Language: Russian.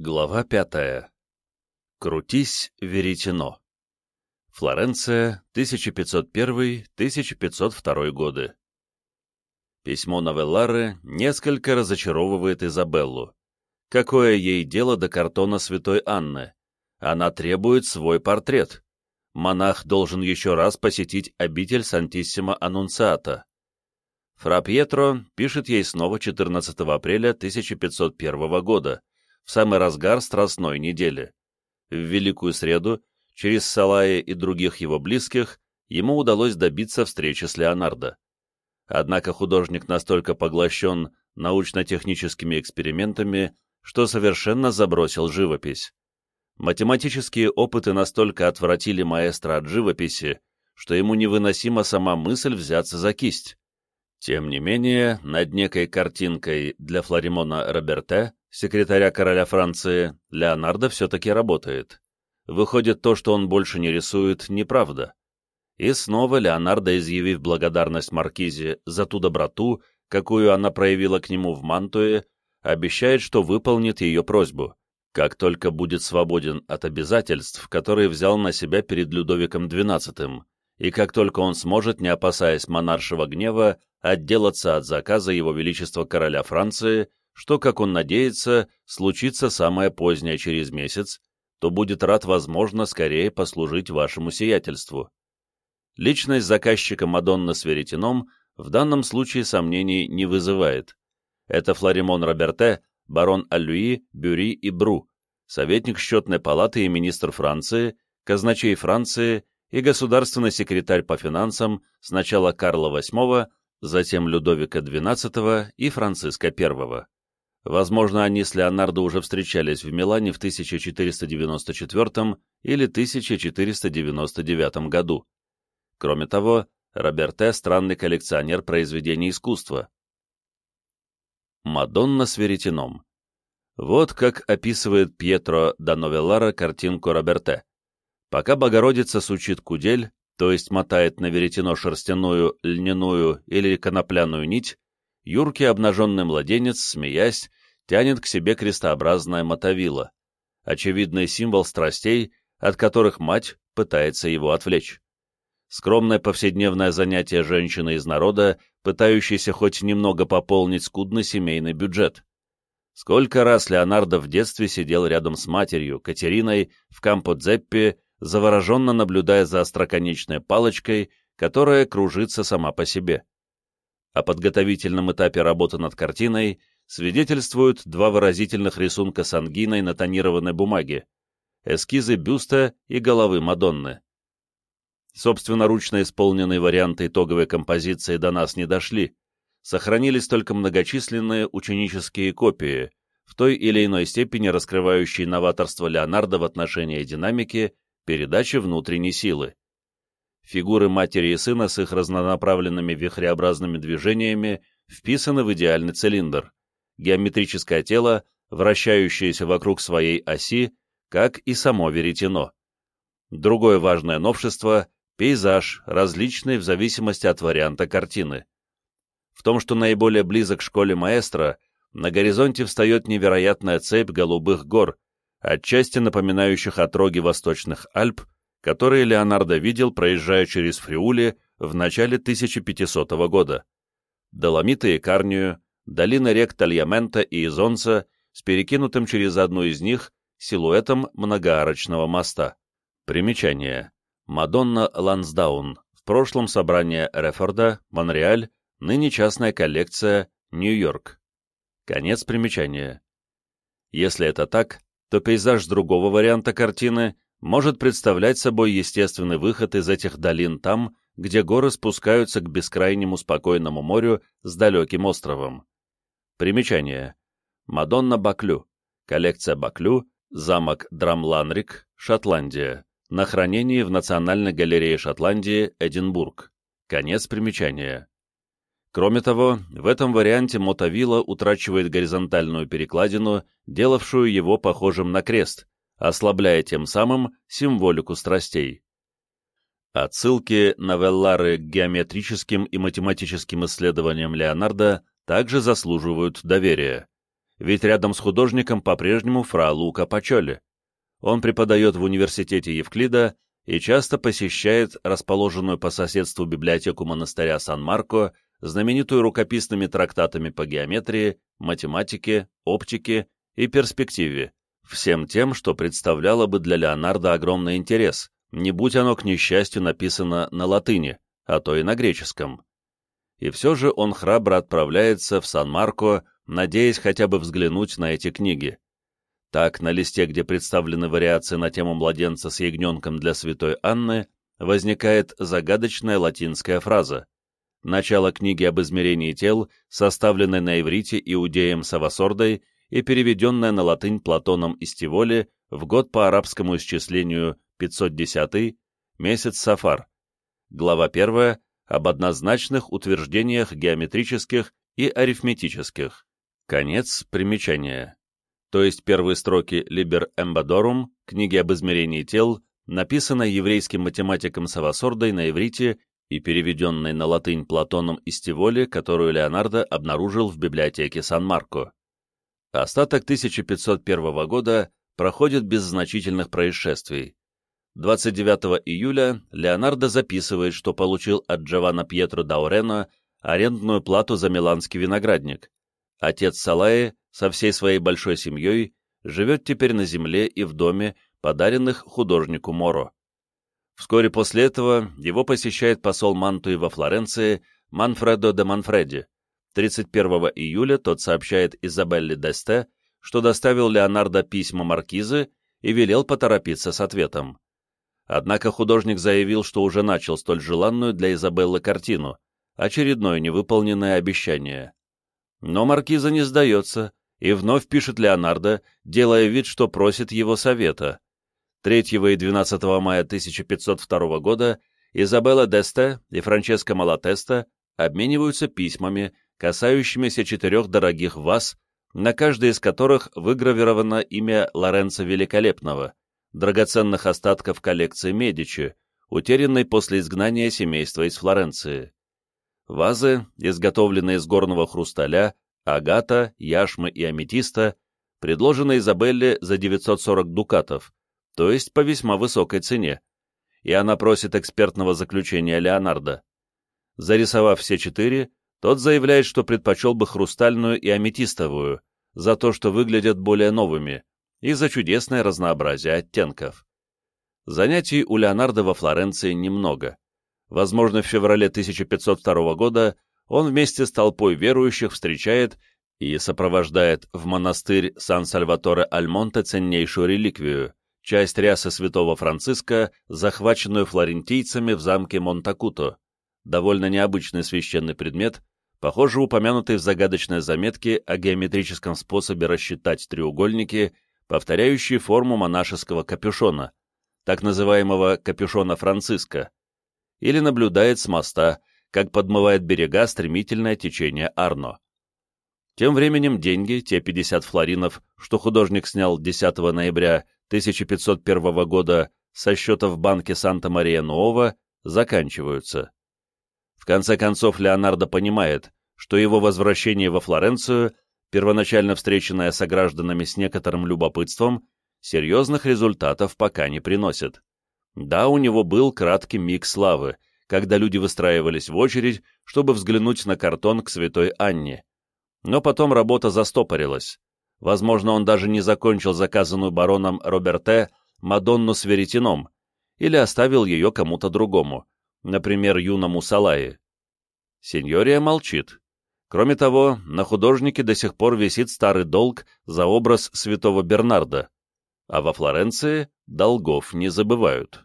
Глава пятая. Крутись, веретено. Флоренция, 1501-1502 годы. Письмо Новеллары несколько разочаровывает Изабеллу. Какое ей дело до картона святой Анны? Она требует свой портрет. Монах должен еще раз посетить обитель Сантиссимо Аннунциата. Фра Пьетро пишет ей снова 14 апреля 1501 года, в самый разгар Страстной недели. В Великую Среду, через Салая и других его близких, ему удалось добиться встречи с Леонардо. Однако художник настолько поглощен научно-техническими экспериментами, что совершенно забросил живопись. Математические опыты настолько отвратили маэстро от живописи, что ему невыносима сама мысль взяться за кисть. Тем не менее, над некой картинкой для Флоримона Роберте секретаря короля Франции, Леонардо все-таки работает. Выходит, то, что он больше не рисует, неправда. И снова Леонардо, изъявив благодарность Маркизе за ту доброту, какую она проявила к нему в Мантуе, обещает, что выполнит ее просьбу, как только будет свободен от обязательств, которые взял на себя перед Людовиком XII, и как только он сможет, не опасаясь монаршего гнева, отделаться от заказа Его Величества Короля Франции что, как он надеется, случится самое позднее через месяц, то будет рад, возможно, скорее послужить вашему сиятельству. Личность заказчика Мадонны с веретеном в данном случае сомнений не вызывает. Это Флоримон Роберте, барон Аллюи, Бюри и Бру, советник счетной палаты и министр Франции, казначей Франции и государственный секретарь по финансам сначала Карла VIII, затем Людовика XII и Франциска I. Возможно, они с Леонардо уже встречались в Милане в 1494 или 1499 году. Кроме того, Роберте – странный коллекционер произведений искусства. Мадонна с веретеном. Вот как описывает Пьетро да Новеллара картинку Роберте. Пока Богородица сучит кудель, то есть мотает на веретено шерстяную, льняную или конопляную нить, юркий обнаженный младенец, смеясь, тянет к себе крестообразное мотовило, очевидный символ страстей, от которых мать пытается его отвлечь. Скромное повседневное занятие женщины из народа, пытающейся хоть немного пополнить скудный семейный бюджет. Сколько раз Леонардо в детстве сидел рядом с матерью, Катериной, в Кампо-Дзеппе, завороженно наблюдая за остроконечной палочкой, которая кружится сама по себе. О подготовительном этапе работы над картиной свидетельствуют два выразительных рисунка с ангиной на тонированной бумаге, эскизы бюста и головы Мадонны. Собственноручно исполненные варианты итоговой композиции до нас не дошли, сохранились только многочисленные ученические копии, в той или иной степени раскрывающие новаторство Леонардо в отношении динамики, передачи внутренней силы. Фигуры матери и сына с их разнонаправленными вихреобразными движениями вписаны в идеальный цилиндр геометрическое тело, вращающееся вокруг своей оси, как и само веретено. Другое важное новшество – пейзаж, различный в зависимости от варианта картины. В том, что наиболее близок к школе маэстро, на горизонте встает невероятная цепь голубых гор, отчасти напоминающих отроги восточных Альп, которые Леонардо видел, проезжая через Фриули в начале 1500 года. Доломиты и Карнию, долина рек Тальямента и Изонца с перекинутым через одну из них силуэтом многоарочного моста. Примечание. Мадонна Лансдаун. В прошлом собрание Рефорда, Монреаль, ныне частная коллекция, Нью-Йорк. Конец примечания. Если это так, то пейзаж другого варианта картины может представлять собой естественный выход из этих долин там, где горы спускаются к бескрайнему спокойному морю с далеким островом. Примечание. Мадонна Баклю. Коллекция Баклю. Замок Драмланрик, Шотландия. На хранении в Национальной галерее Шотландии, Эдинбург. Конец примечания. Кроме того, в этом варианте мотовила утрачивает горизонтальную перекладину, делавшую его похожим на крест, ослабляя тем самым символику страстей. Отсылки новеллары к геометрическим и математическим исследованиям Леонардо также заслуживают доверия. ведь рядом с художником по-прежнему фра Лука Пачоли. Он преподает в университете Евклида и часто посещает расположенную по соседству библиотеку монастыря Сан-Марко, знаменитую рукописными трактатами по геометрии, математике, оптике и перспективе, всем тем, что представляло бы для Леонардо огромный интерес, не будь оно, к несчастью, написано на латыни, а то и на греческом. И все же он храбро отправляется в Сан-Марко, надеясь хотя бы взглянуть на эти книги. Так, на листе, где представлены вариации на тему младенца с ягненком для святой Анны, возникает загадочная латинская фраза. Начало книги об измерении тел, составленной на иврите иудеем Савасордой и переведенная на латынь Платоном из Тиволи в год по арабскому исчислению 510 месяц Сафар. Глава 1 об однозначных утверждениях геометрических и арифметических. Конец примечания то есть первые строки «Liber Embadorum» книги об измерении тел, написанной еврейским математиком Савасордой на иврите и переведенной на латынь Платоном из Тиволи, которую Леонардо обнаружил в библиотеке Сан-Марко. Остаток 1501 года проходит без значительных происшествий. 29 июля Леонардо записывает, что получил от Джованна Пьетро Даурено арендную плату за миланский виноградник. Отец Салаи со всей своей большой семьей живет теперь на земле и в доме, подаренных художнику Моро. Вскоре после этого его посещает посол Мантуи во Флоренции Манфредо де Манфреди. 31 июля тот сообщает Изабелле Десте, что доставил Леонардо письма маркизы и велел поторопиться с ответом. Однако художник заявил, что уже начал столь желанную для Изабеллы картину, очередное невыполненное обещание. Но маркиза не сдается и вновь пишет Леонардо, делая вид, что просит его совета. 3 и 12 мая 1502 года Изабелла Десте и Франческо Малатеста обмениваются письмами, касающимися четырех дорогих ваз, на каждой из которых выгравировано имя Лоренцо Великолепного, драгоценных остатков коллекции Медичи, утерянной после изгнания семейства из Флоренции. Вазы, изготовленные из горного хрусталя, агата, яшмы и аметиста, предложены Изабелле за 940 дукатов, то есть по весьма высокой цене, и она просит экспертного заключения Леонардо. Зарисовав все четыре, тот заявляет, что предпочел бы хрустальную и аметистовую, за то, что выглядят более новыми, и за чудесное разнообразие оттенков. Занятий у Леонардо во Флоренции немного. Возможно, в феврале 1502 года он вместе с толпой верующих встречает и сопровождает в монастырь Сан-Сальваторе-Альмонте ценнейшую реликвию, часть рясы святого Франциска, захваченную флорентийцами в замке Монтакуто, довольно необычный священный предмет, похоже упомянутый в загадочной заметке о геометрическом способе рассчитать треугольники, повторяющие форму монашеского капюшона, так называемого капюшона Франциска, или наблюдает с моста, как подмывает берега стремительное течение Арно. Тем временем деньги, те 50 флоринов, что художник снял 10 ноября 1501 года со счета в банке Санта-Мария-Нуова, заканчиваются. В конце концов Леонардо понимает, что его возвращение во Флоренцию, первоначально встреченное согражданами с некоторым любопытством, серьезных результатов пока не приносит. Да, у него был краткий миг славы, когда люди выстраивались в очередь, чтобы взглянуть на картон к святой Анне. Но потом работа застопорилась. Возможно, он даже не закончил заказанную бароном Роберте Мадонну с веретеном, или оставил ее кому-то другому, например, юному Салае. Сеньория молчит. Кроме того, на художнике до сих пор висит старый долг за образ святого Бернарда, а во Флоренции долгов не забывают.